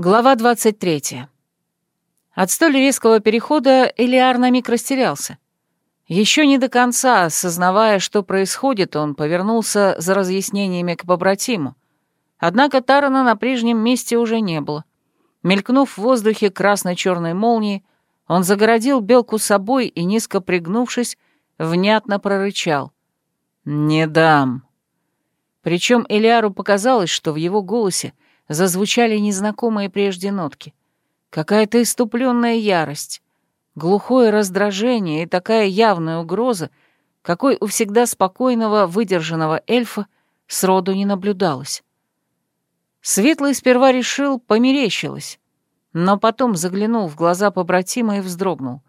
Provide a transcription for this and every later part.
Глава 23. От столь резкого перехода Элиар на миг растерялся. Еще не до конца, осознавая, что происходит, он повернулся за разъяснениями к побратиму. Однако Тарана на прежнем месте уже не было. Мелькнув в воздухе красно-черной молнии, он загородил белку собой и, низко пригнувшись, внятно прорычал. «Не дам». Причем Элиару показалось, что в его голосе зазвучали незнакомые прежде нотки. Какая-то иступленная ярость, глухое раздражение и такая явная угроза, какой у всегда спокойного, выдержанного эльфа сроду не наблюдалось. Светлый сперва решил, померещилось, но потом заглянул в глаза побратима и вздрогнул.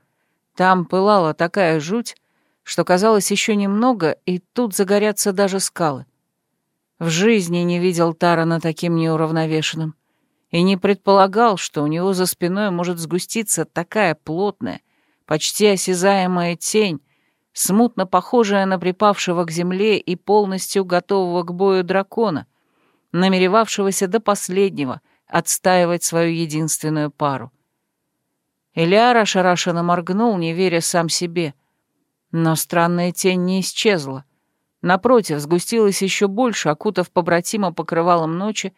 Там пылала такая жуть, что казалось еще немного, и тут загорятся даже скалы. В жизни не видел Тарана таким неуравновешенным и не предполагал, что у него за спиной может сгуститься такая плотная, почти осязаемая тень, смутно похожая на припавшего к земле и полностью готового к бою дракона, намеревавшегося до последнего отстаивать свою единственную пару. Элиар ошарашенно моргнул, не веря сам себе. Но странная тень не исчезла. Напротив, сгустилась еще больше, окутав побратима покрывалом ночи,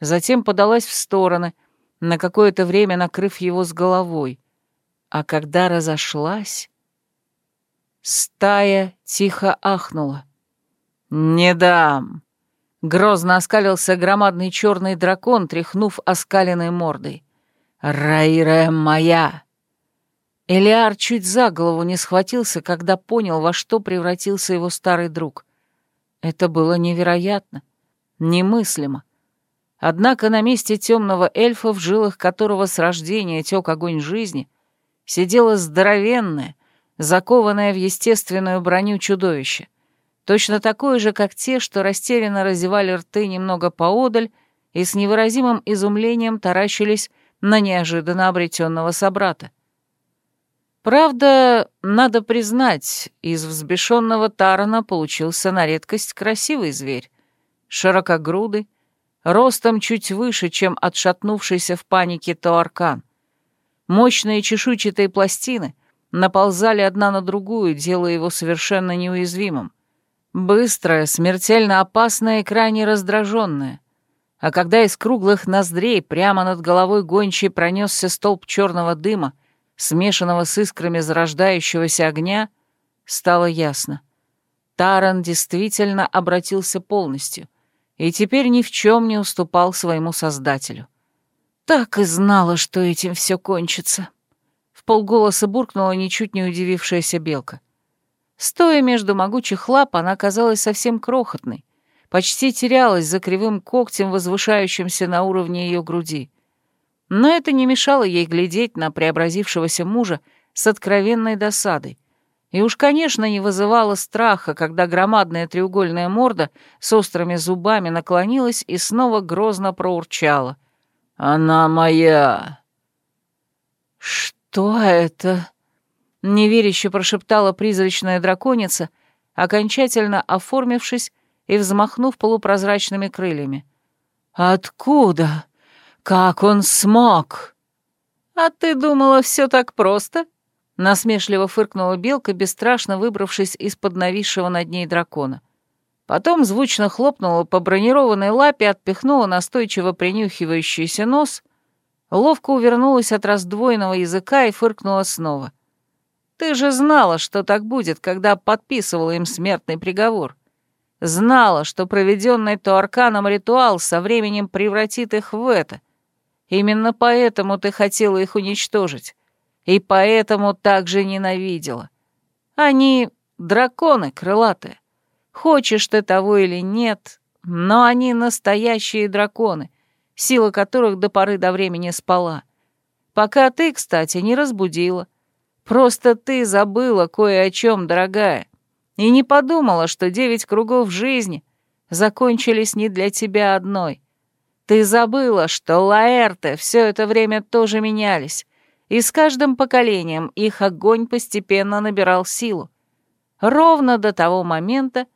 затем подалась в стороны, на какое-то время накрыв его с головой. А когда разошлась... Стая тихо ахнула. «Не дам!» Грозно оскалился громадный черный дракон, тряхнув оскаленной мордой. «Раира моя!» Элиар чуть за голову не схватился, когда понял, во что превратился его старый друг. Это было невероятно, немыслимо. Однако на месте темного эльфа, в жилах которого с рождения тек огонь жизни, сидело здоровенное, закованное в естественную броню чудовище, точно такое же, как те, что растерянно разевали рты немного поодаль и с невыразимым изумлением таращились на неожиданно обретенного собрата. Правда, надо признать, из взбешенного Тарана получился на редкость красивый зверь. Широкогрудый, ростом чуть выше, чем отшатнувшийся в панике Тоаркан. Мощные чешуйчатые пластины наползали одна на другую, делая его совершенно неуязвимым. Быстрое, смертельно опасное и крайне раздраженное. А когда из круглых ноздрей прямо над головой гончей пронесся столб черного дыма, смешанного с искрами зарождающегося огня, стало ясно. Таран действительно обратился полностью и теперь ни в чем не уступал своему создателю. Так и знала, что этим все кончится. В полголоса буркнула ничуть не удивившаяся белка. Стоя между могучих лап, она казалась совсем крохотной, почти терялась за кривым когтем, возвышающимся на уровне ее груди но это не мешало ей глядеть на преобразившегося мужа с откровенной досадой. И уж, конечно, не вызывало страха, когда громадная треугольная морда с острыми зубами наклонилась и снова грозно проурчала. «Она моя!» «Что это?» — неверяще прошептала призрачная драконица, окончательно оформившись и взмахнув полупрозрачными крыльями. «Откуда?» «Как он смог?» «А ты думала, все так просто?» Насмешливо фыркнула белка, бесстрашно выбравшись из-под нависшего над ней дракона. Потом звучно хлопнула по бронированной лапе, отпихнула настойчиво принюхивающийся нос, ловко увернулась от раздвоенного языка и фыркнула снова. «Ты же знала, что так будет, когда подписывала им смертный приговор. Знала, что проведенный Туарканом ритуал со временем превратит их в это, Именно поэтому ты хотела их уничтожить. И поэтому так же ненавидела. Они драконы крылатые. Хочешь ты того или нет, но они настоящие драконы, сила которых до поры до времени спала. Пока ты, кстати, не разбудила. Просто ты забыла кое о чем, дорогая, и не подумала, что девять кругов жизни закончились не для тебя одной. Ты забыла, что Лаэрты все это время тоже менялись, и с каждым поколением их огонь постепенно набирал силу. Ровно до того момента,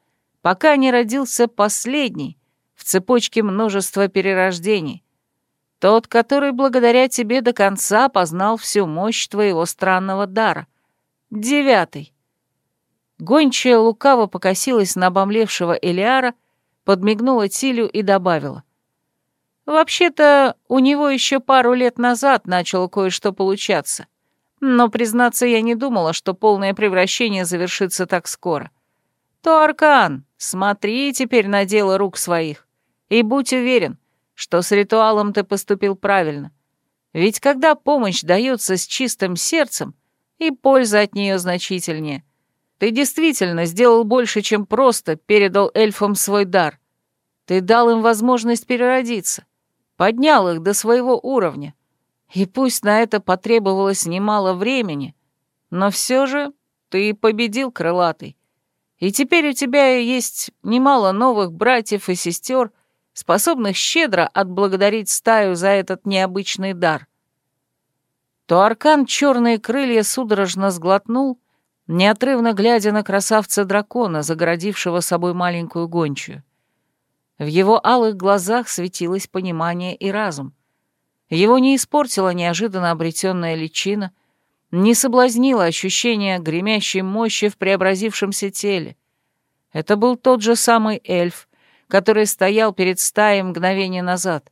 пока не родился последний в цепочке множества перерождений. Тот, который благодаря тебе до конца познал всю мощь твоего странного дара. Девятый. Гончая лукаво покосилась на обомлевшего Элиара, подмигнула Тилю и добавила. «Вообще-то, у него еще пару лет назад начало кое-что получаться. Но, признаться, я не думала, что полное превращение завершится так скоро. То, Аркан, смотри теперь на дело рук своих. И будь уверен, что с ритуалом ты поступил правильно. Ведь когда помощь дается с чистым сердцем, и польза от нее значительнее. Ты действительно сделал больше, чем просто передал эльфам свой дар. Ты дал им возможность переродиться, поднял их до своего уровня. И пусть на это потребовалось немало времени, но все же ты победил, крылатый. И теперь у тебя есть немало новых братьев и сестер, способных щедро отблагодарить стаю за этот необычный дар. То аркан черные крылья судорожно сглотнул, неотрывно глядя на красавца-дракона, загородившего собой маленькую гончую. В его алых глазах светилось понимание и разум. Его не испортила неожиданно обретенная личина, не соблазнило ощущение гремящей мощи в преобразившемся теле. Это был тот же самый эльф, который стоял перед стаей мгновение назад,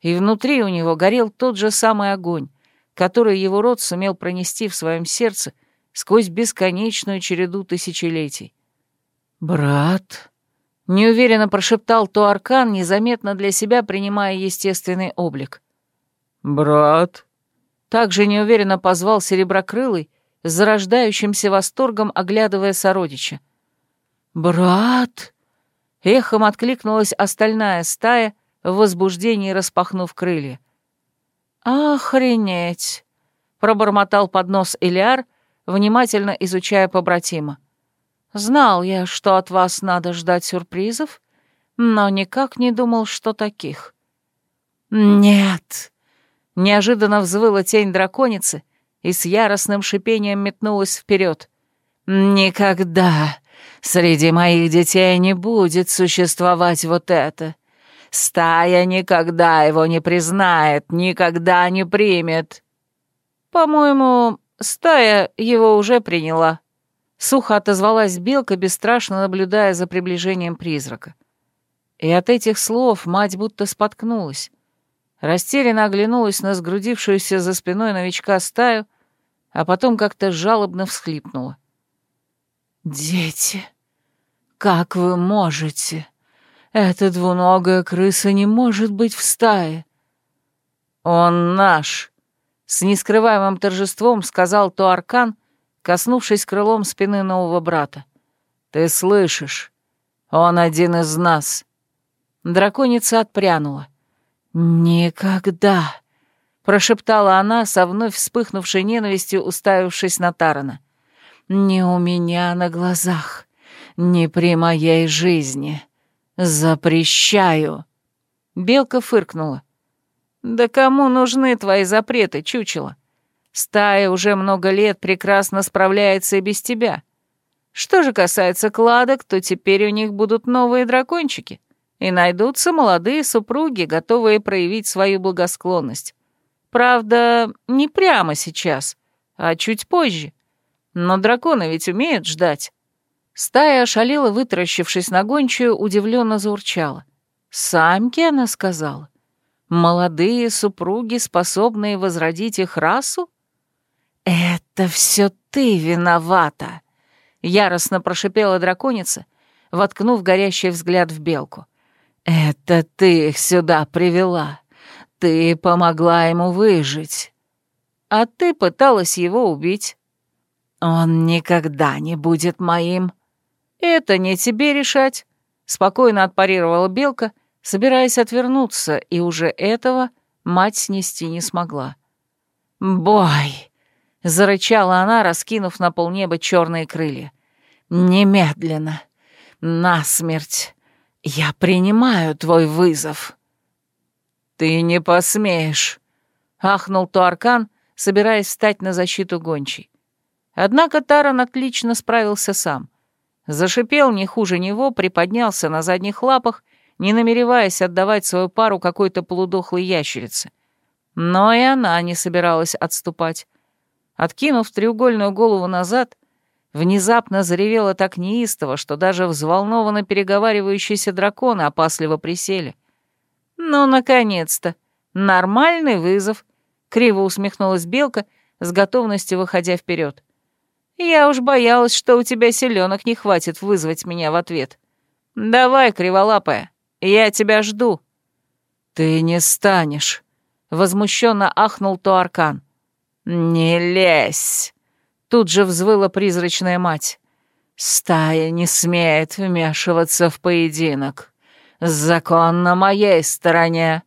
и внутри у него горел тот же самый огонь, который его род сумел пронести в своем сердце сквозь бесконечную череду тысячелетий. «Брат», — неуверенно прошептал Туаркан, незаметно для себя принимая естественный облик. «Брат», — также неуверенно позвал Сереброкрылый, с зарождающимся восторгом оглядывая сородича. «Брат!» — эхом откликнулась остальная стая, в возбуждении распахнув крылья. «Охренеть!» — пробормотал под нос Элиар, внимательно изучая побратима. «Знал я, что от вас надо ждать сюрпризов, но никак не думал, что таких». «Нет!» — неожиданно взвыла тень драконицы и с яростным шипением метнулась вперед. «Никогда среди моих детей не будет существовать вот это. Стая никогда его не признает, никогда не примет». «По-моему, стая его уже приняла», — сухо отозвалась Белка, бесстрашно наблюдая за приближением призрака. И от этих слов мать будто споткнулась. Растерянно оглянулась на сгрудившуюся за спиной новичка стаю, а потом как-то жалобно всхлипнула. «Дети, как вы можете?» Эта двуногая крыса не может быть в стае. Он наш, с нескрываемым торжеством сказал Туаркан, коснувшись крылом спины нового брата. Ты слышишь? Он один из нас. Драконица отпрянула. «Никогда!» — прошептала она, со вновь вспыхнувшей ненавистью, уставившись на Тарана. «Не у меня на глазах, не при моей жизни. «Запрещаю!» Белка фыркнула. «Да кому нужны твои запреты, чучело? Стая уже много лет прекрасно справляется и без тебя. Что же касается кладок, то теперь у них будут новые дракончики, и найдутся молодые супруги, готовые проявить свою благосклонность. Правда, не прямо сейчас, а чуть позже. Но драконы ведь умеют ждать. Стая ошалела, вытаращившись на гончую, удивленно заурчала. «Самки», — она сказала, — «молодые супруги, способные возродить их расу?» «Это все ты виновата!» — яростно прошипела драконица, воткнув горящий взгляд в белку. «Это ты их сюда привела. Ты помогла ему выжить. А ты пыталась его убить. Он никогда не будет моим», «Это не тебе решать», — спокойно отпарировала Белка, собираясь отвернуться, и уже этого мать снести не смогла. «Бой!» — зарычала она, раскинув на полнеба черные крылья. «Немедленно! Насмерть! Я принимаю твой вызов!» «Ты не посмеешь!» — ахнул Туаркан, собираясь встать на защиту гончей. Однако Таран отлично справился сам. Зашипел не хуже него, приподнялся на задних лапах, не намереваясь отдавать свою пару какой-то полудохлой ящерице, Но и она не собиралась отступать. Откинув треугольную голову назад, внезапно заревела так неистово, что даже взволнованно переговаривающиеся драконы опасливо присели. «Ну, наконец-то! Нормальный вызов!» — криво усмехнулась Белка, с готовностью выходя вперед. «Я уж боялась, что у тебя селенок не хватит вызвать меня в ответ. Давай, криволапая, я тебя жду». «Ты не станешь», — возмущенно ахнул Туаркан. «Не лезь!» — тут же взвыла призрачная мать. «Стая не смеет вмешиваться в поединок. Закон на моей стороне».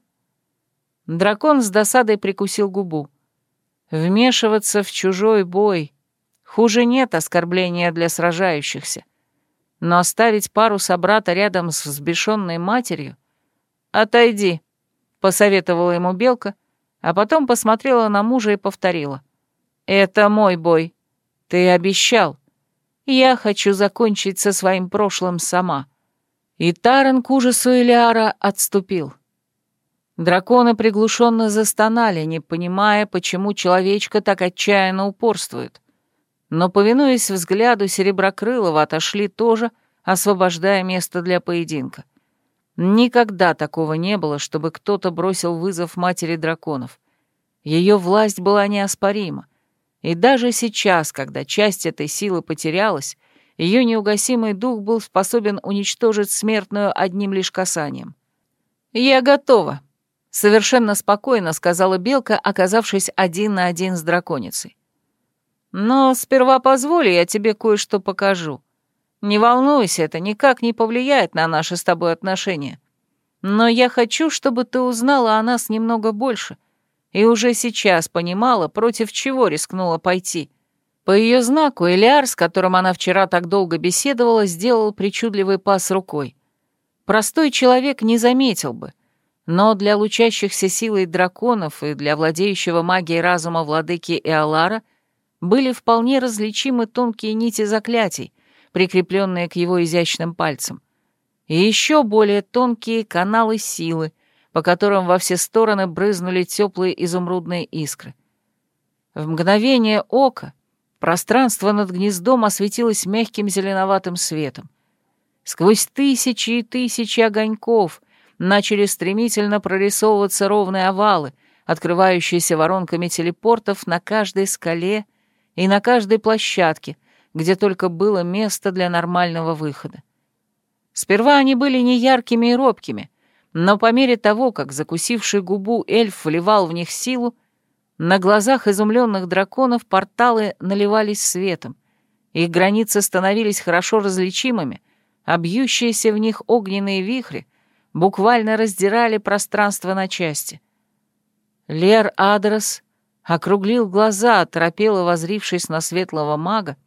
Дракон с досадой прикусил губу. Вмешиваться в чужой бой. Хуже нет оскорбления для сражающихся. Но оставить пару собрата рядом с взбешенной матерью... «Отойди», — посоветовала ему Белка, а потом посмотрела на мужа и повторила. «Это мой бой. Ты обещал. Я хочу закончить со своим прошлым сама». И Таран к ужасу Элиара отступил. Драконы приглушенно застонали, не понимая, почему человечка так отчаянно упорствует. Но, повинуясь взгляду Сереброкрылова, отошли тоже, освобождая место для поединка. Никогда такого не было, чтобы кто-то бросил вызов матери драконов. Ее власть была неоспорима. И даже сейчас, когда часть этой силы потерялась, ее неугасимый дух был способен уничтожить смертную одним лишь касанием. «Я готова», Совершенно спокойно сказала Белка, оказавшись один на один с драконицей. «Но сперва позволь, я тебе кое-что покажу. Не волнуйся, это никак не повлияет на наши с тобой отношения. Но я хочу, чтобы ты узнала о нас немного больше и уже сейчас понимала, против чего рискнула пойти». По ее знаку Элиар, с которым она вчера так долго беседовала, сделал причудливый пас рукой. Простой человек не заметил бы, но для лучащихся силой драконов и для владеющего магией разума владыки Эолара были вполне различимы тонкие нити заклятий, прикрепленные к его изящным пальцам, и еще более тонкие каналы силы, по которым во все стороны брызнули теплые изумрудные искры. В мгновение ока пространство над гнездом осветилось мягким зеленоватым светом. Сквозь тысячи и тысячи огоньков — начали стремительно прорисовываться ровные овалы, открывающиеся воронками телепортов на каждой скале и на каждой площадке, где только было место для нормального выхода. Сперва они были неяркими и робкими, но по мере того, как закусивший губу эльф вливал в них силу, на глазах изумленных драконов порталы наливались светом, их границы становились хорошо различимыми, а бьющиеся в них огненные вихри буквально раздирали пространство на части. Лер Адрес округлил глаза, оторопело возрившись на светлого мага,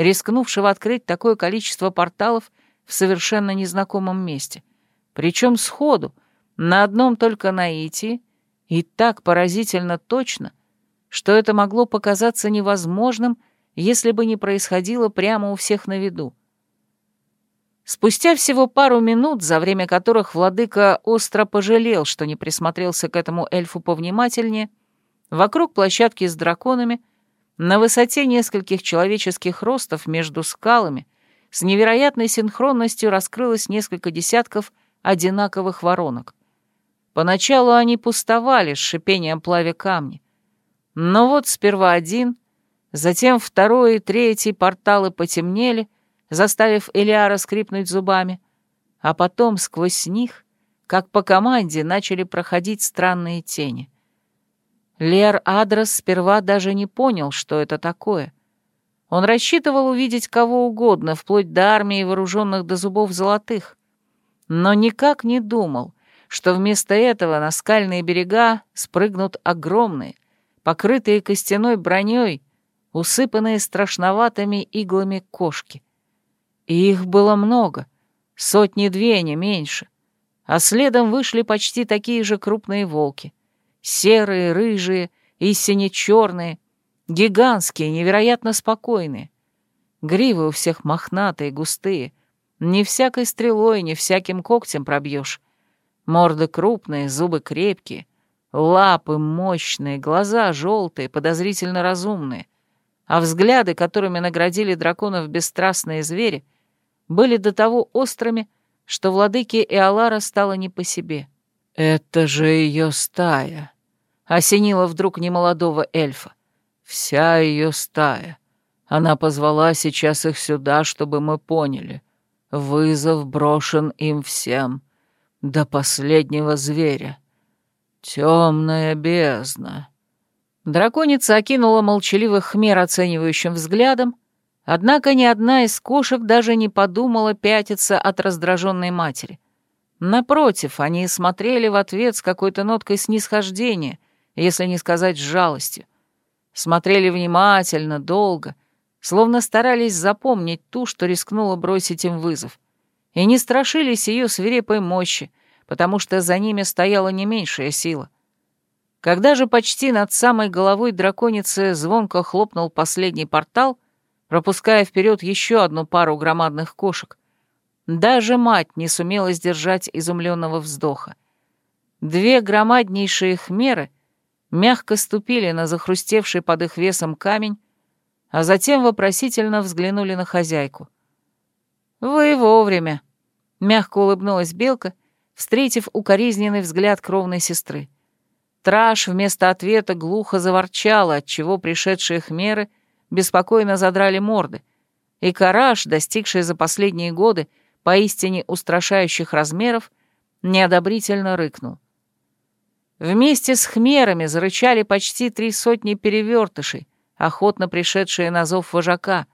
рискнувшего открыть такое количество порталов в совершенно незнакомом месте. Причем сходу, на одном только наитии, и так поразительно точно, что это могло показаться невозможным, если бы не происходило прямо у всех на виду. Спустя всего пару минут, за время которых владыка остро пожалел, что не присмотрелся к этому эльфу повнимательнее, вокруг площадки с драконами, на высоте нескольких человеческих ростов между скалами, с невероятной синхронностью раскрылось несколько десятков одинаковых воронок. Поначалу они пустовали с шипением плавя камни. Но вот сперва один, затем второй и третий порталы потемнели — заставив Элиара скрипнуть зубами, а потом сквозь них, как по команде, начали проходить странные тени. Лер Адрес сперва даже не понял, что это такое. Он рассчитывал увидеть кого угодно, вплоть до армии вооруженных до зубов золотых, но никак не думал, что вместо этого на скальные берега спрыгнут огромные, покрытые костяной броней, усыпанные страшноватыми иглами кошки. И их было много, сотни-две, не меньше. А следом вышли почти такие же крупные волки. Серые, рыжие и сине-черные, гигантские, невероятно спокойные. Гривы у всех мохнатые, густые. Не всякой стрелой, не всяким когтем пробьешь. Морды крупные, зубы крепкие. Лапы мощные, глаза желтые, подозрительно разумные, а взгляды, которыми наградили драконов бесстрастные звери, были до того острыми, что владыке Иолара стало не по себе. «Это же ее стая!» — осенила вдруг немолодого эльфа. «Вся ее стая. Она позвала сейчас их сюда, чтобы мы поняли. Вызов брошен им всем, до последнего зверя. Темная бездна». Драконица окинула молчаливых хмер оценивающим взглядом, однако ни одна из кошек даже не подумала пятиться от раздраженной матери. Напротив, они смотрели в ответ с какой-то ноткой снисхождения, если не сказать жалостью. Смотрели внимательно, долго, словно старались запомнить ту, что рискнула бросить им вызов, и не страшились ее свирепой мощи, потому что за ними стояла не меньшая сила. Когда же почти над самой головой драконицы звонко хлопнул последний портал, пропуская вперед еще одну пару громадных кошек, даже мать не сумела сдержать изумленного вздоха. Две громаднейшие хмеры мягко ступили на захрустевший под их весом камень, а затем вопросительно взглянули на хозяйку. «Вы вовремя», — мягко улыбнулась Белка, встретив укоризненный взгляд кровной сестры. Траш вместо ответа глухо заворчала, отчего пришедшие хмеры беспокойно задрали морды, и Караш, достигший за последние годы поистине устрашающих размеров, неодобрительно рыкнул. Вместе с хмерами зарычали почти три сотни перевертышей, охотно пришедшие на зов вожака,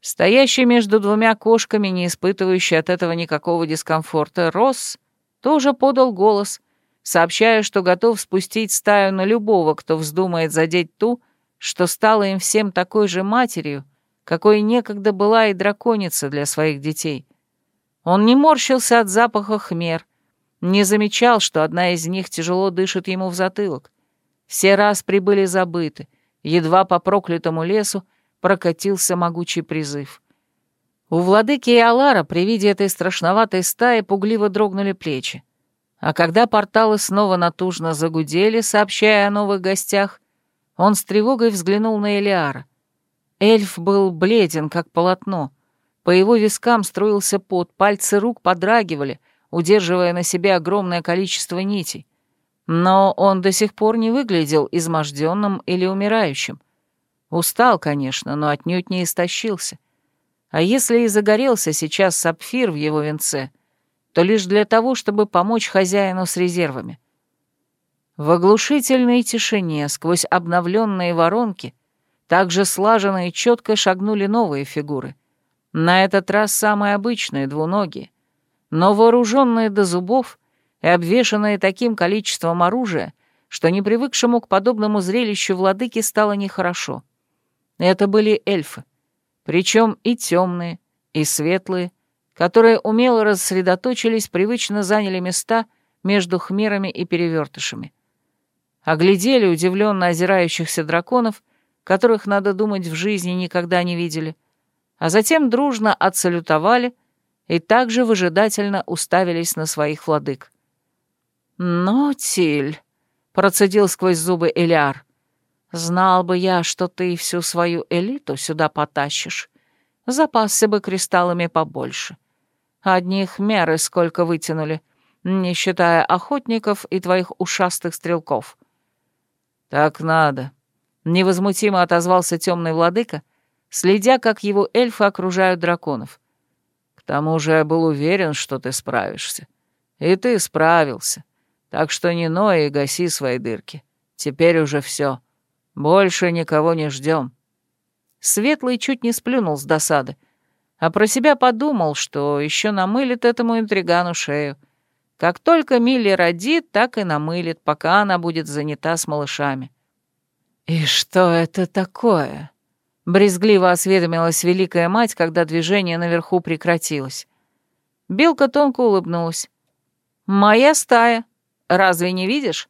стоящий между двумя кошками, не испытывающий от этого никакого дискомфорта, Росс тоже подал голос, сообщая, что готов спустить стаю на любого, кто вздумает задеть ту, что стала им всем такой же матерью, какой некогда была и драконица для своих детей. Он не морщился от запаха хмер, не замечал, что одна из них тяжело дышит ему в затылок. Все раз прибыли забыты, едва по проклятому лесу прокатился могучий призыв. У владыки Иолара при виде этой страшноватой стаи пугливо дрогнули плечи. А когда порталы снова натужно загудели, сообщая о новых гостях, он с тревогой взглянул на Элиара. Эльф был бледен, как полотно. По его вискам струился пот, пальцы рук подрагивали, удерживая на себе огромное количество нитей. Но он до сих пор не выглядел изможденным или умирающим. Устал, конечно, но отнюдь не истощился. А если и загорелся сейчас сапфир в его венце, то лишь для того, чтобы помочь хозяину с резервами. В оглушительной тишине, сквозь обновленные воронки, также слаженно и четко шагнули новые фигуры. На этот раз самые обычные, двуногие, но вооруженные до зубов — и обвешанные таким количеством оружия, что непривыкшему к подобному зрелищу владыке стало нехорошо. Это были эльфы, причем и темные, и светлые, которые умело рассредоточились, привычно заняли места между хмерами и перевертышами. Оглядели удивленно озирающихся драконов, которых, надо думать, в жизни никогда не видели, а затем дружно отсалютовали и также выжидательно уставились на своих владык. «Но, Тиль», — процедил сквозь зубы Элиар, — «знал бы я, что ты всю свою элиту сюда потащишь, запасся бы кристаллами побольше. Одних меры сколько вытянули, не считая охотников и твоих ушастых стрелков». «Так надо», — невозмутимо отозвался темный владыка, следя, как его эльфы окружают драконов. «К тому же я был уверен, что ты справишься. И ты справился. Так что не ной и гаси свои дырки. Теперь уже все. Больше никого не ждем. Светлый чуть не сплюнул с досады, а про себя подумал, что еще намылит этому интригану шею. Как только Милли родит, так и намылит, пока она будет занята с малышами. «И что это такое?» — брезгливо осведомилась Великая Мать, когда движение наверху прекратилось. Белка тонко улыбнулась. «Моя стая», Разве не видишь?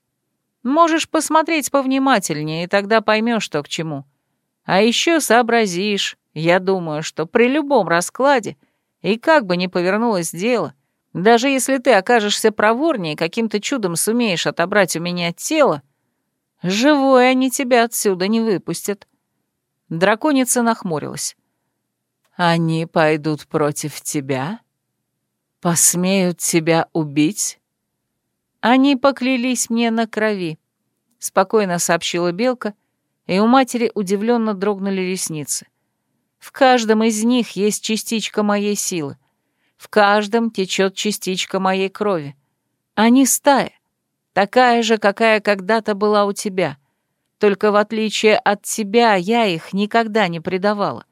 Можешь посмотреть повнимательнее, и тогда поймешь, что к чему. А еще сообразишь, я думаю, что при любом раскладе, и как бы ни повернулось дело, Даже если ты окажешься проворнее и каким-то чудом сумеешь отобрать у меня тело, живой они тебя отсюда не выпустят». Драконица нахмурилась. «Они пойдут против тебя? Посмеют тебя убить?» «Они поклялись мне на крови», — спокойно сообщила Белка, и у матери удивленно дрогнули ресницы. «В каждом из них есть частичка моей силы. В каждом течет частичка моей крови. Они стая, такая же, какая когда-то была у тебя. Только в отличие от тебя я их никогда не предавала.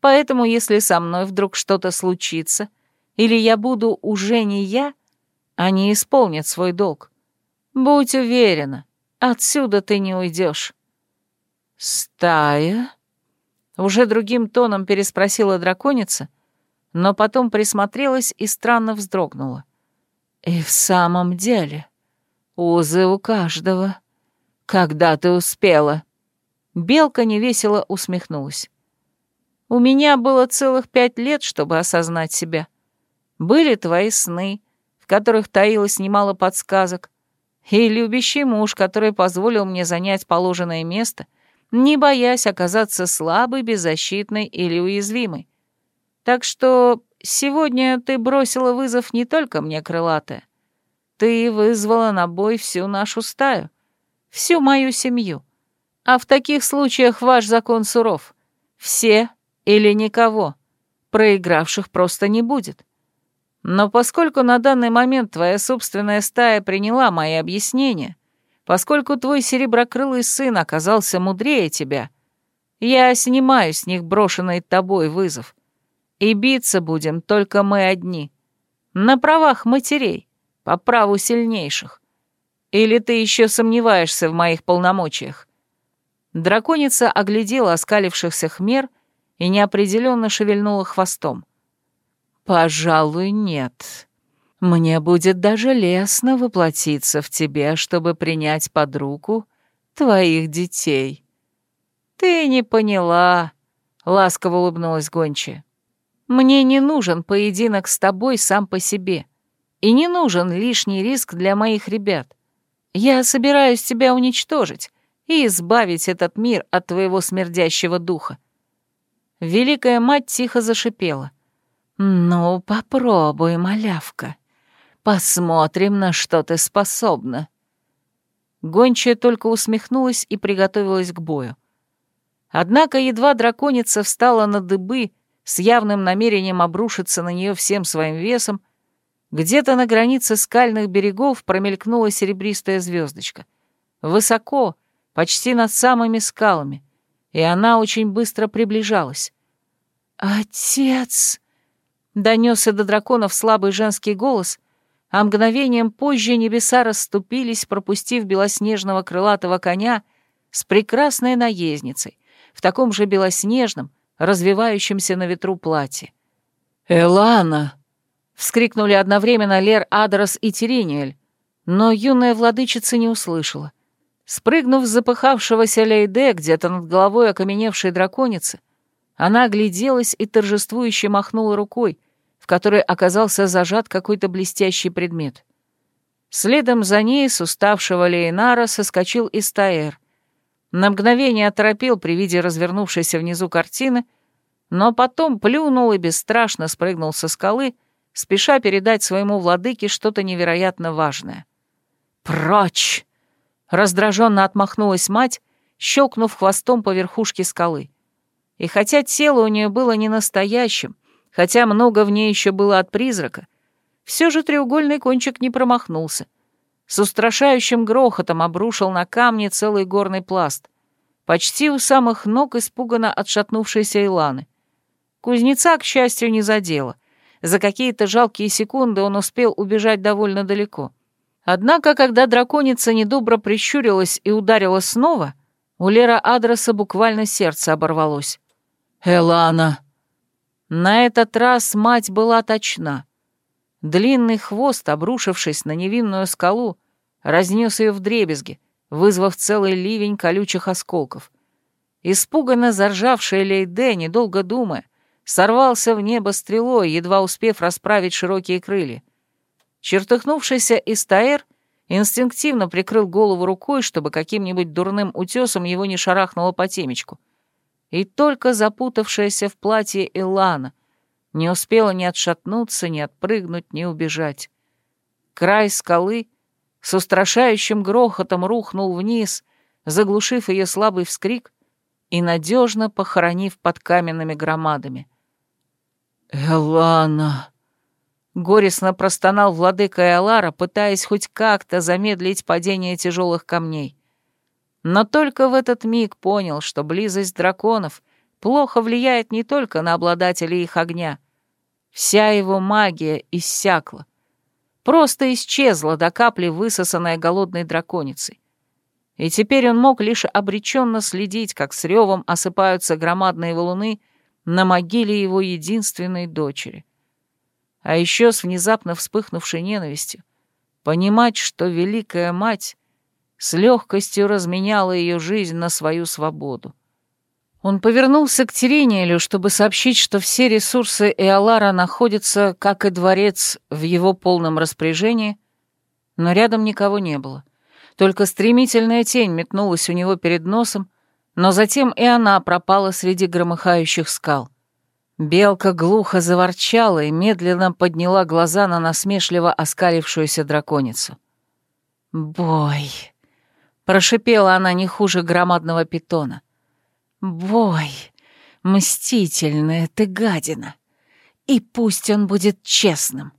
Поэтому если со мной вдруг что-то случится, или я буду уже не я, — они исполнят свой долг. Будь уверена, отсюда ты не уйдешь. «Стая?» Уже другим тоном переспросила драконица, но потом присмотрелась и странно вздрогнула. «И в самом деле, узы у каждого. Когда ты успела?» Белка невесело усмехнулась. «У меня было целых пять лет, чтобы осознать себя. Были твои сны, в которых таилось немало подсказок, и любящий муж, который позволил мне занять положенное место, не боясь оказаться слабой, беззащитной или уязвимой. Так что сегодня ты бросила вызов не только мне, крылатая. Ты вызвала на бой всю нашу стаю, всю мою семью. А в таких случаях ваш закон суров. Все или никого. Проигравших просто не будет. Но поскольку на данный момент твоя собственная стая приняла мои объяснения, поскольку твой сереброкрылый сын оказался мудрее тебя, я снимаю с них брошенный тобой вызов. И биться будем только мы одни. На правах матерей, по праву сильнейших. Или ты еще сомневаешься в моих полномочиях?» Драконица оглядела оскалившихся хмер и неопределенно шевельнула хвостом. «Пожалуй, нет. Мне будет даже лестно воплотиться в тебе, чтобы принять под руку твоих детей». «Ты не поняла», — ласково улыбнулась гончая. «Мне не нужен поединок с тобой сам по себе, и не нужен лишний риск для моих ребят. Я собираюсь тебя уничтожить и избавить этот мир от твоего смердящего духа». Великая мать тихо зашипела. «Ну, попробуй, малявка. Посмотрим, на что ты способна». Гончая только усмехнулась и приготовилась к бою. Однако едва драконица встала на дыбы с явным намерением обрушиться на нее всем своим весом, где-то на границе скальных берегов промелькнула серебристая звездочка. Высоко, почти над самыми скалами, и она очень быстро приближалась. «Отец!» Донесся до драконов слабый женский голос, а мгновением позже небеса расступились, пропустив белоснежного крылатого коня с прекрасной наездницей, в таком же белоснежном, развивающемся на ветру платье. «Элана!» — вскрикнули одновременно Лер Адрос и Терениэль, но юная владычица не услышала. Спрыгнув с запыхавшегося Лейде где-то над головой окаменевшей драконицы, она огляделась и торжествующе махнула рукой, в которой оказался зажат какой-то блестящий предмет. Следом за ней с уставшего Лейнара соскочил Истаэр. На мгновение оторопел при виде развернувшейся внизу картины, но потом плюнул и бесстрашно спрыгнул со скалы, спеша передать своему владыке что-то невероятно важное. «Прочь!» — раздраженно отмахнулась мать, щелкнув хвостом по верхушке скалы. И хотя тело у нее было не настоящим, Хотя много в ней еще было от призрака, все же треугольный кончик не промахнулся. С устрашающим грохотом обрушил на камни целый горный пласт. Почти у самых ног испуганно отшатнувшейся Иланы. Кузнеца, к счастью, не задело. За какие-то жалкие секунды он успел убежать довольно далеко. Однако, когда драконица недобро прищурилась и ударила снова, у Лера Адреса буквально сердце оборвалось. «Элана!» На этот раз мать была точна. Длинный хвост, обрушившись на невинную скалу, разнес ее в дребезги, вызвав целый ливень колючих осколков. Испуганно заржавший Лейде, недолго думая, сорвался в небо стрелой, едва успев расправить широкие крылья. Чертыхнувшийся Истаэр инстинктивно прикрыл голову рукой, чтобы каким-нибудь дурным утесом его не шарахнуло по темечку. И только запутавшаяся в платье Илана не успела ни отшатнуться, ни отпрыгнуть, ни убежать. Край скалы с устрашающим грохотом рухнул вниз, заглушив ее слабый вскрик и надежно похоронив под каменными громадами. «Элана!» Горестно простонал владыка Элара, пытаясь хоть как-то замедлить падение тяжелых камней. Но только в этот миг понял, что близость драконов плохо влияет не только на обладателей их огня. Вся его магия иссякла. Просто исчезла до капли, высосанная голодной драконицей. И теперь он мог лишь обреченно следить, как с ревом осыпаются громадные валуны на могиле его единственной дочери — а еще с внезапно вспыхнувшей ненавистью, понимать, что Великая Мать с легкостью разменяла ее жизнь на свою свободу. Он повернулся к Терениэлю, чтобы сообщить, что все ресурсы Эолара находятся, как и дворец, в его полном распоряжении, но рядом никого не было. Только стремительная тень метнулась у него перед носом, но затем и она пропала среди громыхающих скал. Белка глухо заворчала и медленно подняла глаза на насмешливо оскалившуюся драконицу. «Бой!» — прошипела она не хуже громадного питона. «Бой! Мстительная ты гадина! И пусть он будет честным,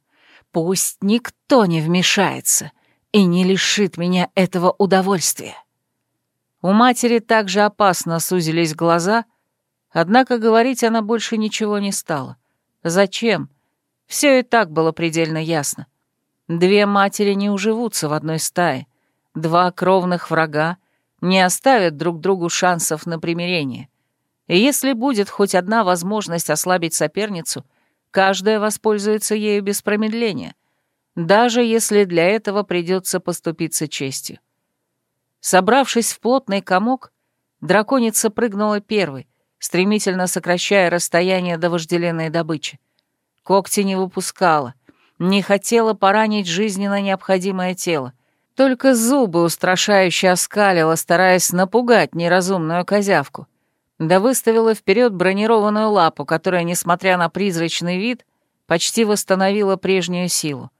пусть никто не вмешается и не лишит меня этого удовольствия!» У матери также опасно сузились глаза — Однако говорить она больше ничего не стала. Зачем? Все и так было предельно ясно. Две матери не уживутся в одной стае. Два кровных врага не оставят друг другу шансов на примирение. И если будет хоть одна возможность ослабить соперницу, каждая воспользуется ею без промедления, даже если для этого придется поступиться честью. Собравшись в плотный комок, драконица прыгнула первой, стремительно сокращая расстояние до вожделенной добычи. Когти не выпускала, не хотела поранить жизненно необходимое тело. Только зубы устрашающе оскалила, стараясь напугать неразумную козявку. Да выставила вперед бронированную лапу, которая, несмотря на призрачный вид, почти восстановила прежнюю силу.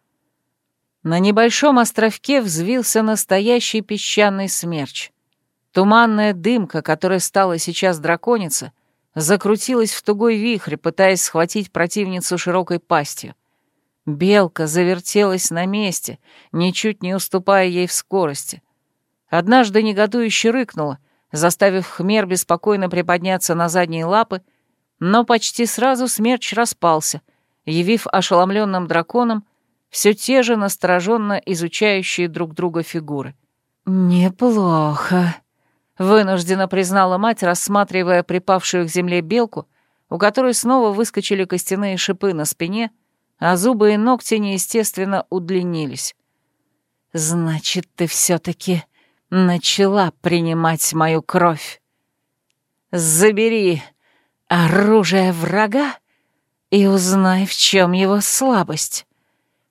На небольшом островке взвился настоящий песчаный смерч. Туманная дымка, которая стала сейчас драконица, закрутилась в тугой вихрь, пытаясь схватить противницу широкой пастью. Белка завертелась на месте, ничуть не уступая ей в скорости. Однажды негодующе рыкнула, заставив хмер беспокойно приподняться на задние лапы, но почти сразу смерч распался, явив ошеломленным драконам все те же настороженно изучающие друг друга фигуры. «Неплохо», Вынуждена признала мать, рассматривая припавшую к земле белку, у которой снова выскочили костяные шипы на спине, а зубы и ногти неестественно удлинились. «Значит, ты все-таки начала принимать мою кровь. Забери оружие врага и узнай, в чем его слабость», —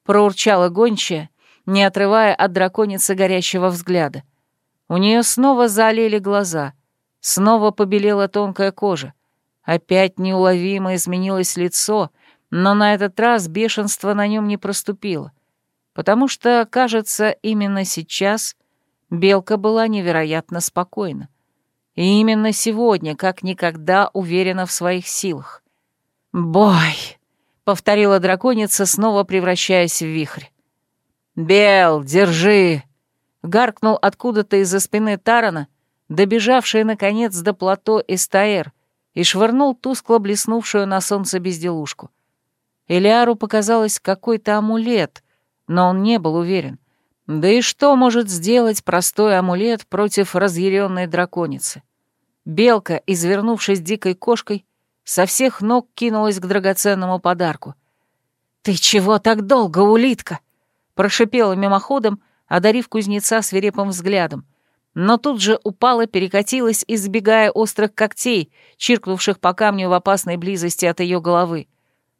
проурчала гончая, не отрывая от драконицы горящего взгляда. — у нее снова залили глаза, снова побелела тонкая кожа. Опять неуловимо изменилось лицо, но на этот раз бешенство на нем не проступило, потому что, кажется, именно сейчас Белка была невероятно спокойна. И именно сегодня, как никогда, уверена в своих силах. «Бой!» — повторила драконица, снова превращаясь в вихрь. «Бел, держи!» гаркнул откуда-то из-за спины Тарана, добежавший, наконец, до плато Эстаэр, и швырнул тускло блеснувшую на солнце безделушку. Элиару показалось какой-то амулет, но он не был уверен. Да и что может сделать простой амулет против разъяренной драконицы? Белка, извернувшись дикой кошкой, со всех ног кинулась к драгоценному подарку. «Ты чего так долго, улитка?» Прошипела мимоходом, одарив кузнеца свирепым взглядом, но тут же упала, перекатилась, избегая острых когтей, чиркнувших по камню в опасной близости от ее головы.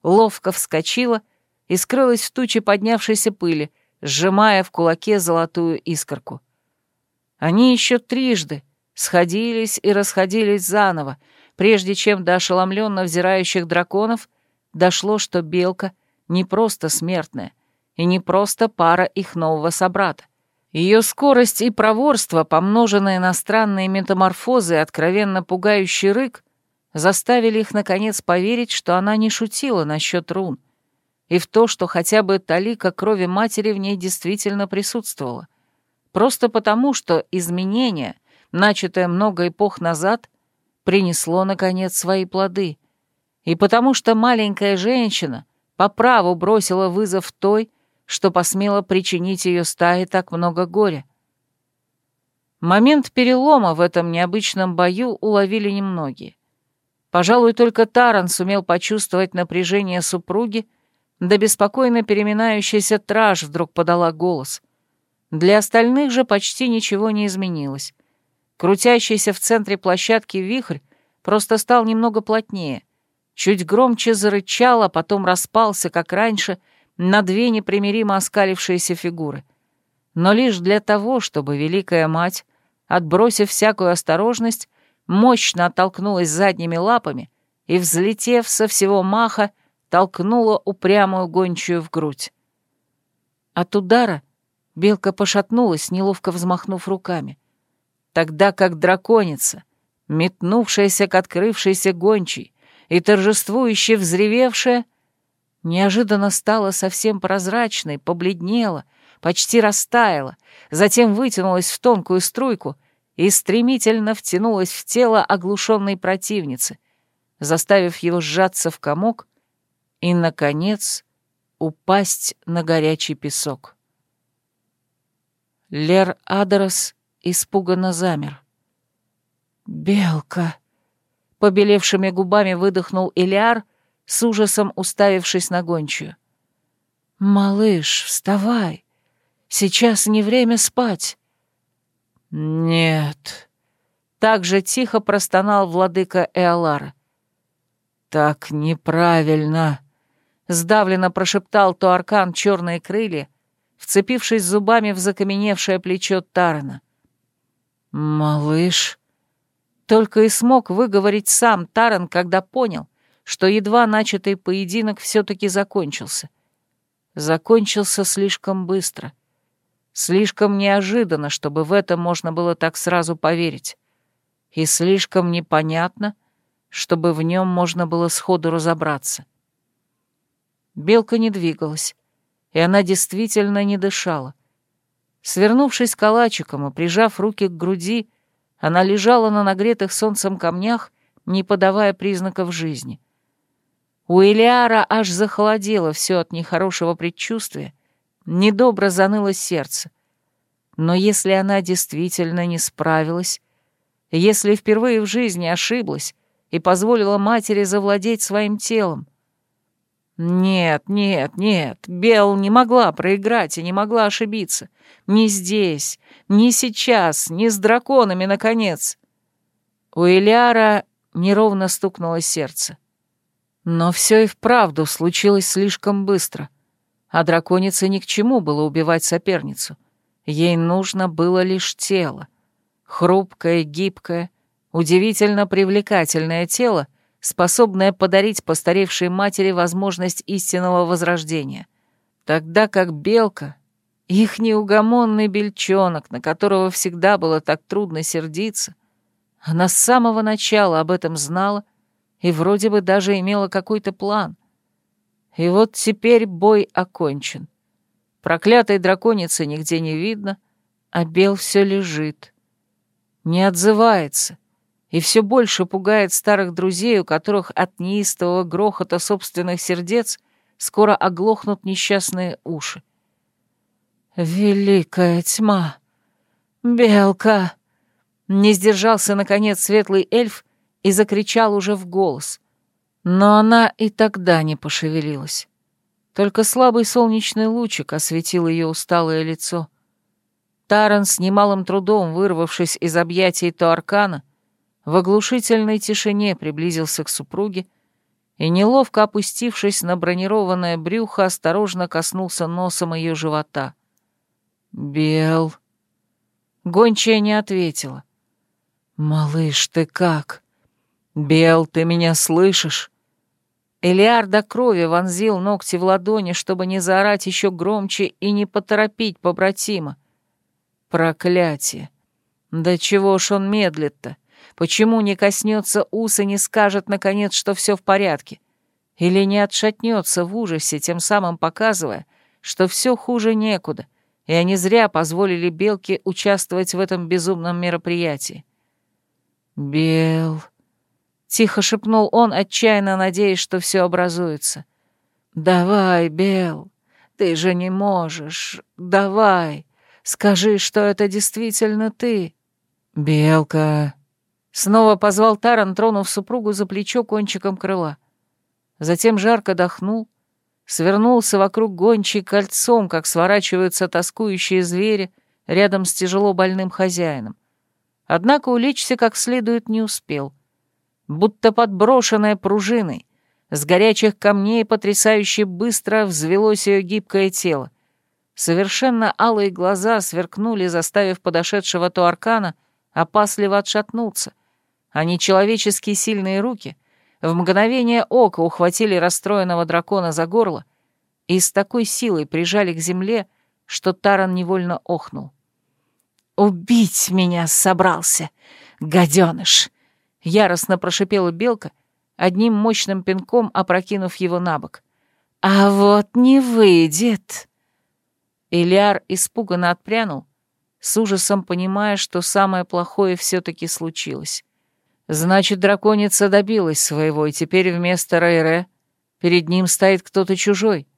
Ловко вскочила, и скрылась в туче поднявшейся пыли, сжимая в кулаке золотую искорку. Они еще трижды сходились и расходились заново, прежде чем до ошеломленно взирающих драконов дошло, что белка не просто смертная и не просто пара их нового собрата. Ее скорость и проворство, помноженные на странные метаморфозы и откровенно пугающий рык, заставили их, наконец, поверить, что она не шутила насчет рун, и в то, что хотя бы талика крови матери в ней действительно присутствовала. Просто потому, что изменение, начатое много эпох назад, принесло, наконец, свои плоды. И потому что маленькая женщина по праву бросила вызов той, что посмело причинить ее стае так много горя. Момент перелома в этом необычном бою уловили немногие. Пожалуй, только Таран сумел почувствовать напряжение супруги, да беспокойно переминающаяся траж вдруг подала голос. Для остальных же почти ничего не изменилось. Крутящийся в центре площадки вихрь просто стал немного плотнее, чуть громче зарычал, а потом распался, как раньше — на две непримиримо оскалившиеся фигуры. Но лишь для того, чтобы Великая Мать, отбросив всякую осторожность, мощно оттолкнулась задними лапами и, взлетев со всего маха, толкнула упрямую гончую в грудь. От удара белка пошатнулась, неловко взмахнув руками, тогда как драконица, метнувшаяся к открывшейся гончей и торжествующе взревевшая, неожиданно стала совсем прозрачной, побледнела, почти растаяла, затем вытянулась в тонкую струйку и стремительно втянулась в тело оглушенной противницы, заставив его сжаться в комок и, наконец, упасть на горячий песок. Лер Адерос испуганно замер. «Белка!» — побелевшими губами выдохнул Элиар — с ужасом уставившись на гончую. «Малыш, вставай! Сейчас не время спать!» «Нет!» — так же тихо простонал владыка Эолара. «Так неправильно!» — сдавленно прошептал Туаркан черные крылья, вцепившись зубами в закаменевшее плечо Тарана. «Малыш!» Только и смог выговорить сам Таран, когда понял, что едва начатый поединок все-таки закончился. Закончился слишком быстро. Слишком неожиданно, чтобы в это можно было так сразу поверить. И слишком непонятно, чтобы в нем можно было сходу разобраться. Белка не двигалась, и она действительно не дышала. Свернувшись калачиком и прижав руки к груди, она лежала на нагретых солнцем камнях, не подавая признаков жизни. У Элиара аж захолодело все от нехорошего предчувствия, недобро заныло сердце. Но если она действительно не справилась, если впервые в жизни ошиблась и позволила матери завладеть своим телом... Нет, нет, нет, Бел не могла проиграть и не могла ошибиться. Ни здесь, ни сейчас, ни с драконами, наконец. У Элиара неровно стукнуло сердце. Но все и вправду случилось слишком быстро. А драконице ни к чему было убивать соперницу. Ей нужно было лишь тело. Хрупкое, гибкое, удивительно привлекательное тело, способное подарить постаревшей матери возможность истинного возрождения. Тогда как белка, их неугомонный бельчонок, на которого всегда было так трудно сердиться, она с самого начала об этом знала — и вроде бы даже имела какой-то план. И вот теперь бой окончен. Проклятой драконицы нигде не видно, а Бел все лежит. Не отзывается и все больше пугает старых друзей, у которых от неистового грохота собственных сердец скоро оглохнут несчастные уши. «Великая тьма! Белка!» Не сдержался, наконец, светлый эльф и закричал уже в голос. Но она и тогда не пошевелилась. Только слабый солнечный лучик осветил ее усталое лицо. Таран с немалым трудом, вырвавшись из объятий Туаркана, в оглушительной тишине приблизился к супруге и, неловко опустившись на бронированное брюхо, осторожно коснулся носом ее живота. «Бел...» Гончая не ответила. «Малыш, ты как? Бел, ты меня слышишь?» Элиар до крови вонзил ногти в ладони, чтобы не заорать еще громче и не поторопить побратима. Проклятие! Да чего ж он медлит-то? Почему не коснется ус и не скажет, наконец, что все в порядке? Или не отшатнется в ужасе, тем самым показывая, что все хуже некуда, и они зря позволили Белке участвовать в этом безумном мероприятии? «Бел...» — тихо шепнул он, отчаянно надеясь, что все образуется. «Давай, Бел, ты же не можешь. Давай, скажи, что это действительно ты». «Белка...» Снова позвал Таран, тронув супругу за плечо кончиком крыла. Затем жарко дохнул, свернулся вокруг гончей кольцом, как сворачиваются тоскующие звери рядом с тяжело больным хозяином. Однако улечься как следует не успел. Будто подброшенная пружиной, с горячих камней потрясающе быстро взвелось ее гибкое тело. Совершенно алые глаза сверкнули, заставив подошедшего Туаркана опасливо отшатнуться — а нечеловеческие сильные руки в мгновение ока ухватили расстроенного дракона за горло и с такой силой прижали к земле, что Таран невольно охнул. «Убить меня собрался, гаденыш!» — яростно прошипела белка, одним мощным пинком опрокинув его на бок. «А вот не выйдет!» Ильяр испуганно отпрянул, с ужасом понимая, что самое плохое все таки случилось. Значит, драконица добилась своего, и теперь вместо Рейре перед ним стоит кто-то чужой.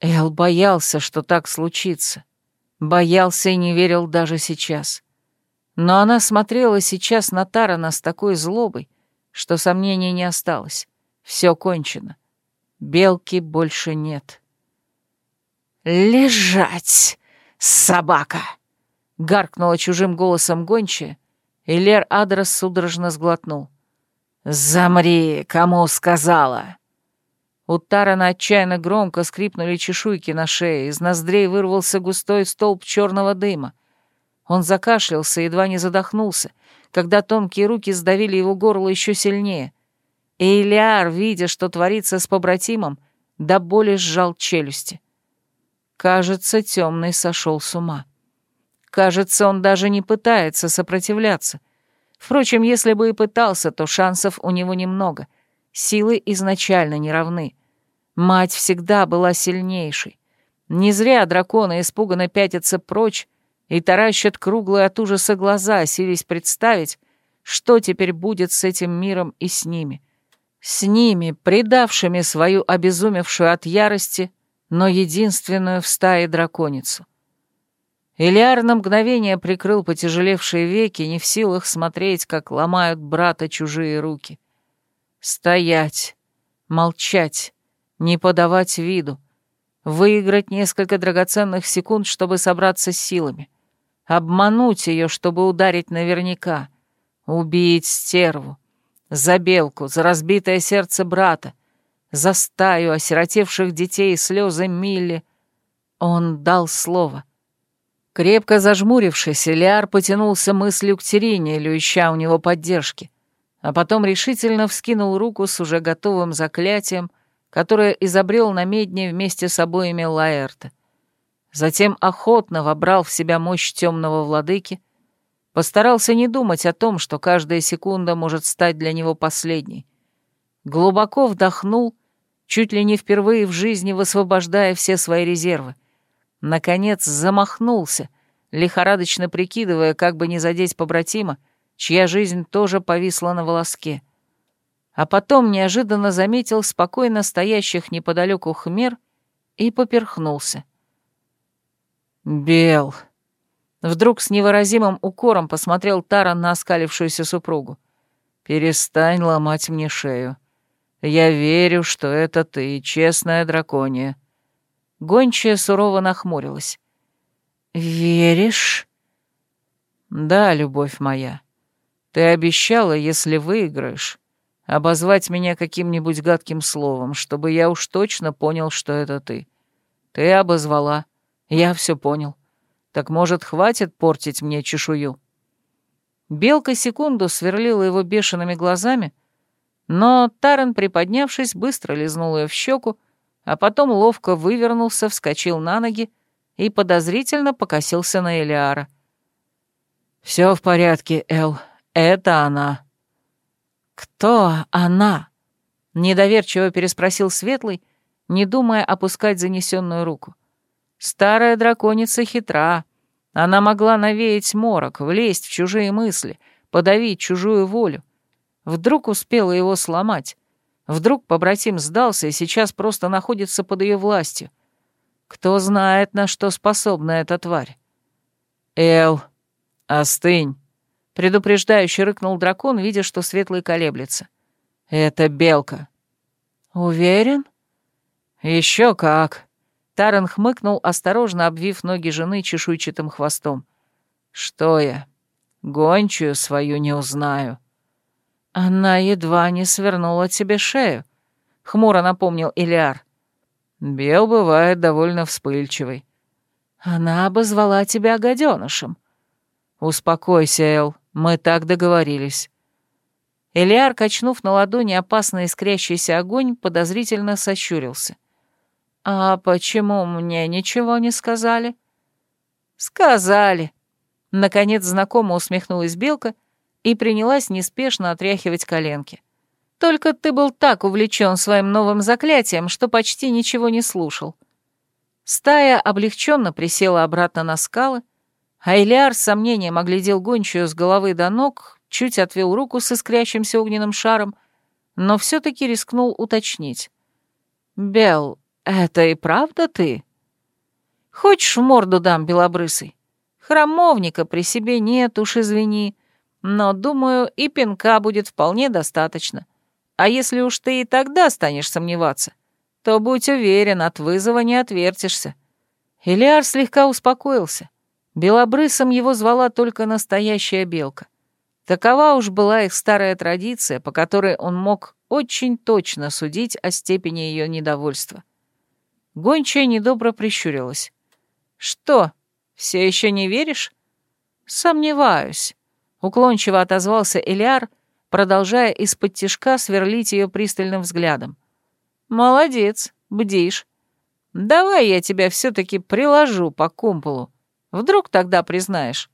Эл боялся, что так случится. Боялся и не верил даже сейчас. Но она смотрела сейчас на Тарана с такой злобой, что сомнений не осталось. Все кончено. Белки больше нет. «Лежать, собака!» — гаркнула чужим голосом гончая, и Лер Адрес судорожно сглотнул. «Замри, кому сказала!» У Тарана отчаянно громко скрипнули чешуйки на шее, из ноздрей вырвался густой столб черного дыма. Он закашлялся, едва не задохнулся, когда тонкие руки сдавили его горло еще сильнее. И Илиар, видя, что творится с побратимом, до боли сжал челюсти. Кажется, темный сошел с ума. Кажется, он даже не пытается сопротивляться. Впрочем, если бы и пытался, то шансов у него немного. Силы изначально не равны. Мать всегда была сильнейшей. Не зря драконы испуганно пятятся прочь и таращат круглые от ужаса глаза, сились представить, что теперь будет с этим миром и с ними. С ними, предавшими свою обезумевшую от ярости, но единственную в стае драконицу. Ильяр на мгновение прикрыл потяжелевшие веки, не в силах смотреть, как ломают брата чужие руки. Стоять, молчать, не подавать виду, выиграть несколько драгоценных секунд, чтобы собраться с силами, обмануть ее, чтобы ударить наверняка, убить стерву, за белку, за разбитое сердце брата, за стаю осиротевших детей и слезы Милли. Он дал слово — Крепко зажмурившись, Элиар потянулся мыслью к Теринелю, ища у него поддержки, а потом решительно вскинул руку с уже готовым заклятием, которое изобрел на медне вместе с обоими Лаэрта. Затем охотно вобрал в себя мощь темного владыки, постарался не думать о том, что каждая секунда может стать для него последней. Глубоко вдохнул, чуть ли не впервые в жизни высвобождая все свои резервы, наконец замахнулся, лихорадочно прикидывая, как бы не задеть побратима, чья жизнь тоже повисла на волоске. А потом неожиданно заметил спокойно стоящих неподалеку хмер и поперхнулся. «Бел!» Вдруг с невыразимым укором посмотрел Таран на оскалившуюся супругу. «Перестань ломать мне шею. Я верю, что это ты, честная дракония. Гончая сурово нахмурилась. «Веришь?» «Да, любовь моя. Ты обещала, если выиграешь, обозвать меня каким-нибудь гадким словом, чтобы я уж точно понял, что это ты. Ты обозвала. Я все понял. Так, может, хватит портить мне чешую?» Белка секунду сверлила его бешеными глазами, но Таран, приподнявшись, быстро лизнул ее в щеку, а потом ловко вывернулся, вскочил на ноги и подозрительно покосился на Элиара. «Все в порядке, Эл. Это она». «Кто она?» — недоверчиво переспросил Светлый, не думая опускать занесенную руку. «Старая драконица хитра. Она могла навеять морок, влезть в чужие мысли, подавить чужую волю. Вдруг успела его сломать. Вдруг побратим сдался и сейчас просто находится под ее властью. Кто знает, на что способна эта тварь. «Эл, остынь!» — предупреждающе рыкнул дракон, видя, что светлый колеблется. «Это белка». «Уверен?» Еще как!» Таран хмыкнул, осторожно обвив ноги жены чешуйчатым хвостом. «Что я? Гончую свою не узнаю». «Она едва не свернула тебе шею», — хмуро напомнил Илиар. «Бел бывает довольно вспыльчивый». «Она обозвала тебя гаденышем». «Успокойся, Эл, мы так договорились». Элиар, качнув на ладони опасно искрящийся огонь, подозрительно сощурился. «А почему мне ничего не сказали?» «Сказали». Наконец знакомо усмехнулась Белка и принялась неспешно отряхивать коленки. «Только ты был так увлечен своим новым заклятием, что почти ничего не слушал». Стая облегченно присела обратно на скалы, а Элиар с сомнением оглядел гончую с головы до ног, чуть отвел руку с искрящимся огненным шаром, но все таки рискнул уточнить. «Бел, это и правда ты?» «Хочешь, в морду дам, белобрысый? Храмовника при себе нет, уж извини но, думаю, и пинка будет вполне достаточно. А если уж ты и тогда станешь сомневаться, то будь уверен, от вызова не отвертишься». Илиар слегка успокоился. Белобрысом его звала только настоящая белка. Такова уж была их старая традиция, по которой он мог очень точно судить о степени ее недовольства. Гончая недобро прищурилась. «Что, все еще не веришь?» «Сомневаюсь. Уклончиво отозвался Элиар, продолжая из-под тишка сверлить ее пристальным взглядом. «Молодец, бдишь. Давай я тебя все-таки приложу по кумполу. Вдруг тогда признаешь».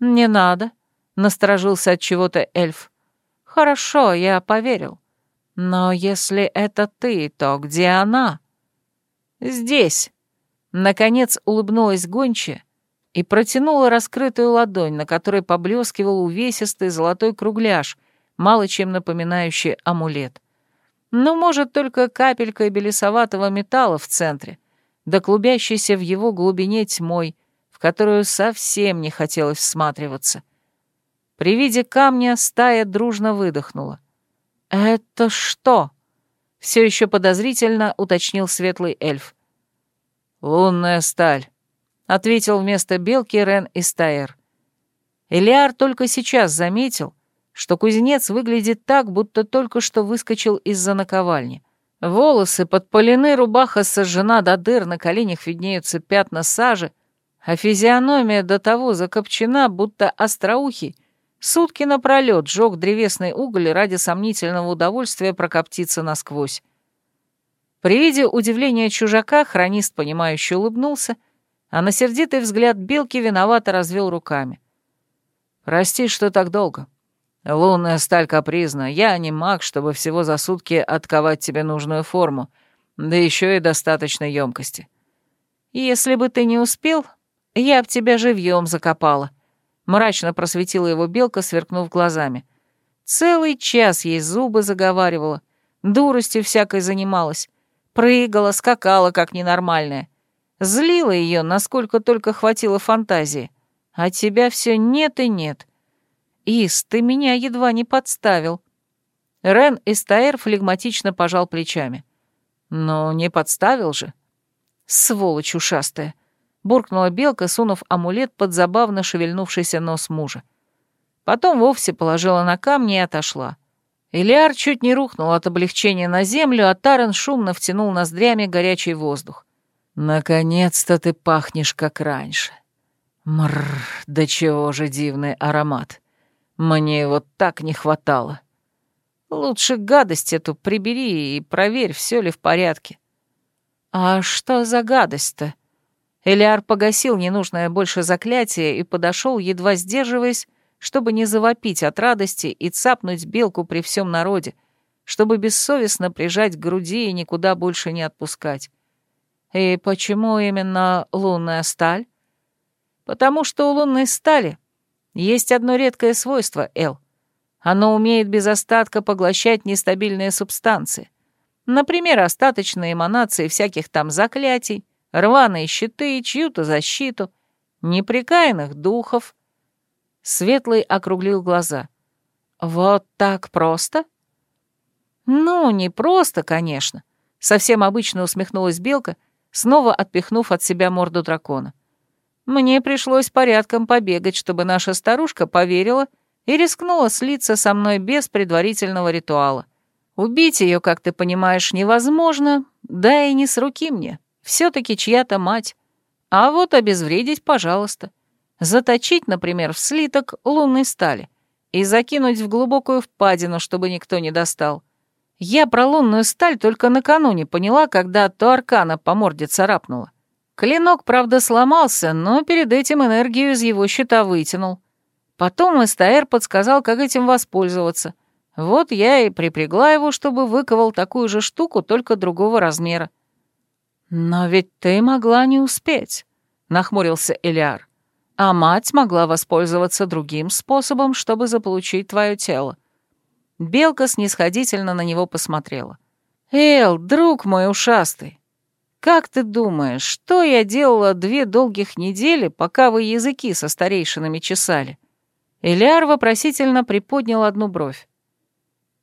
«Не надо», — насторожился от чего-то эльф. «Хорошо, я поверил. Но если это ты, то где она?» «Здесь». Наконец улыбнулась гончая, и протянула раскрытую ладонь, на которой поблескивал увесистый золотой кругляш, мало чем напоминающий амулет. Ну, может, только капелька белесоватого металла в центре, да клубящейся в его глубине тьмой, в которую совсем не хотелось всматриваться. При виде камня стая дружно выдохнула. «Это что?» — все еще подозрительно уточнил светлый эльф. «Лунная сталь», ответил вместо белки Рен и Стаэр. Элиар только сейчас заметил, что кузнец выглядит так, будто только что выскочил из-за наковальни. Волосы подпалены, рубаха сожжена до дыр, на коленях виднеются пятна сажи, а физиономия до того закопчена, будто остроухий, сутки напролёт жёг древесный уголь ради сомнительного удовольствия прокоптиться насквозь. При виде удивления чужака хронист, понимающе улыбнулся — а на сердитый взгляд белки виновато развел руками. «Прости, что так долго. Лунная сталь капризна. Я не маг, чтобы всего за сутки отковать тебе нужную форму, да еще и достаточной емкости. Если бы ты не успел, я б тебя живьем закопала», — мрачно просветила его белка, сверкнув глазами. «Целый час ей зубы заговаривала, дуростью всякой занималась, прыгала, скакала, как ненормальная. Злила ее, насколько только хватило фантазии. А тебя все нет и нет. Ис, ты меня едва не подставил. Рен Эстаэр флегматично пожал плечами. Но не подставил же. Сволочь ушастая. Буркнула белка, сунув амулет под забавно шевельнувшийся нос мужа. Потом вовсе положила на камни и отошла. Элиар чуть не рухнул от облегчения на землю, а Таран шумно втянул ноздрями горячий воздух. «Наконец-то ты пахнешь, как раньше. Мррр, да чего же дивный аромат. Мне его так не хватало. Лучше гадость эту прибери и проверь, все ли в порядке». «А что за гадость-то?» Элиар погасил ненужное больше заклятие и подошел, едва сдерживаясь, чтобы не завопить от радости и цапнуть белку при всем народе, чтобы бессовестно прижать к груди и никуда больше не отпускать. И почему именно лунная сталь? Потому что у лунной стали есть одно редкое свойство, Эл. Оно умеет без остатка поглощать нестабильные субстанции. Например, остаточные эманации всяких там заклятий, рваные щиты, чью-то защиту, неприкаянных духов — Светлый округлил глаза. «Вот так просто?» «Ну, не просто, конечно», — совсем обычно усмехнулась Белка, снова отпихнув от себя морду дракона. «Мне пришлось порядком побегать, чтобы наша старушка поверила и рискнула слиться со мной без предварительного ритуала. Убить ее, как ты понимаешь, невозможно, да и не с руки мне. все таки чья-то мать. А вот обезвредить, пожалуйста. Заточить, например, в слиток лунной стали и закинуть в глубокую впадину, чтобы никто не достал. Я про лунную сталь только накануне поняла, когда Туаркана по морде царапнула. Клинок, правда, сломался, но перед этим энергию из его щита вытянул. Потом Эстаэр подсказал, как этим воспользоваться. Вот я и припрягла его, чтобы выковал такую же штуку, только другого размера. «Но ведь ты могла не успеть», — нахмурился Элиар а мать могла воспользоваться другим способом, чтобы заполучить твое тело. Белка снисходительно на него посмотрела. «Эл, друг мой ушастый, как ты думаешь, что я делала две долгих недели, пока вы языки со старейшинами чесали?» Элиар вопросительно приподнял одну бровь.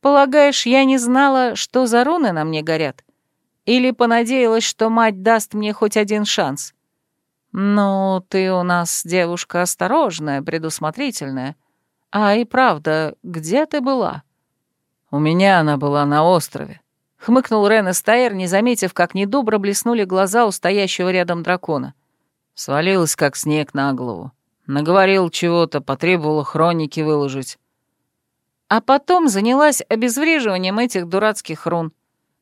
«Полагаешь, я не знала, что за руны на мне горят? Или понадеялась, что мать даст мне хоть один шанс?» «Ну, ты у нас девушка осторожная, предусмотрительная. А и правда, где ты была?» «У меня она была на острове», — хмыкнул Рен Эстаэр, не заметив, как недобро блеснули глаза у стоящего рядом дракона. Свалилась, как снег на голову. Наговорил чего-то, потребовала хроники выложить. А потом занялась обезвреживанием этих дурацких рун.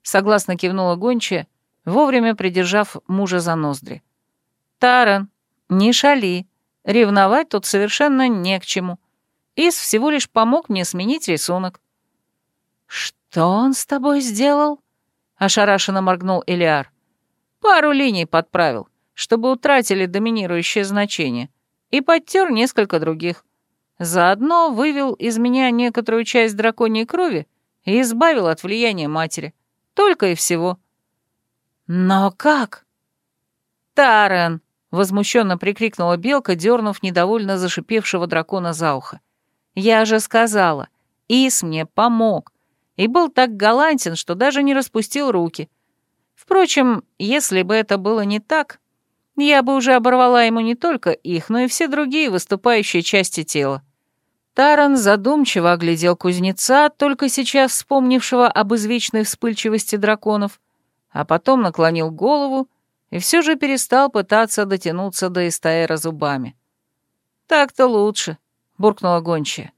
Согласно кивнула гончая, вовремя придержав мужа за ноздри. «Таран, не шали. Ревновать тут совершенно не к чему. Ис всего лишь помог мне сменить рисунок». «Что он с тобой сделал?» — ошарашенно моргнул Элиар. «Пару линий подправил, чтобы утратили доминирующее значение, и подтер несколько других. Заодно вывел из меня некоторую часть драконьей крови и избавил от влияния матери. Только и всего». «Но как?» «Таран!» Возмущенно прикрикнула белка, дернув недовольно зашипевшего дракона за ухо. «Я же сказала, Ис мне помог, и был так галантен, что даже не распустил руки. Впрочем, если бы это было не так, я бы уже оборвала ему не только их, но и все другие выступающие части тела». Таран задумчиво оглядел кузнеца, только сейчас вспомнившего об извечной вспыльчивости драконов, а потом наклонил голову и все же перестал пытаться дотянуться до Истаэра зубами. «Так-то лучше», — буркнула гончая.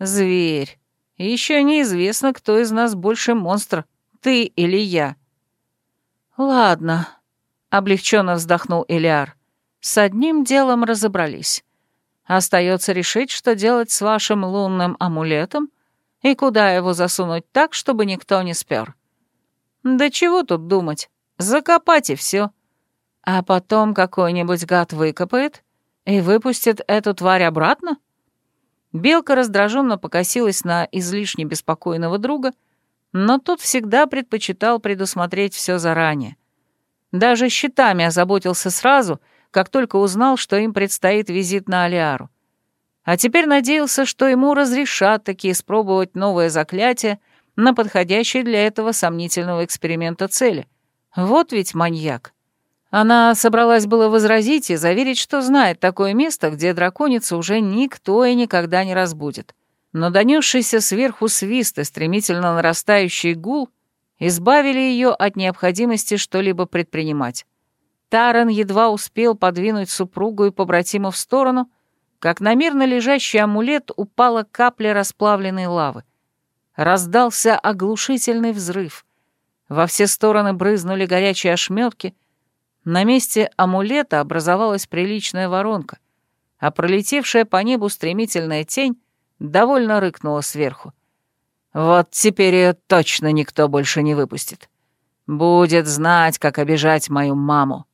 «Зверь. Еще неизвестно, кто из нас больше монстр, ты или я». «Ладно», — облегченно вздохнул Элиар. «С одним делом разобрались. Остается решить, что делать с вашим лунным амулетом и куда его засунуть так, чтобы никто не спер. Да чего тут думать? Закопать и все. А потом какой-нибудь гад выкопает и выпустит эту тварь обратно? Белка раздраженно покосилась на излишне беспокойного друга, но тот всегда предпочитал предусмотреть все заранее. Даже щитами озаботился сразу, как только узнал, что им предстоит визит на Алиару. А теперь надеялся, что ему разрешат таки испробовать новое заклятие на подходящей для этого сомнительного эксперимента цели. Вот ведь маньяк. Она собралась было возразить и заверить, что знает такое место, где драконицу уже никто и никогда не разбудит. но донесшийся сверху свист и стремительно нарастающий гул избавили ее от необходимости что-либо предпринимать. Таран едва успел подвинуть супругу и побратима в сторону, как на мирно лежащий амулет упала капля расплавленной лавы. Раздался оглушительный взрыв. Во все стороны брызнули горячие ошметки. На месте амулета образовалась приличная воронка, а пролетевшая по небу стремительная тень довольно рыкнула сверху. «Вот теперь ее точно никто больше не выпустит. Будет знать, как обижать мою маму».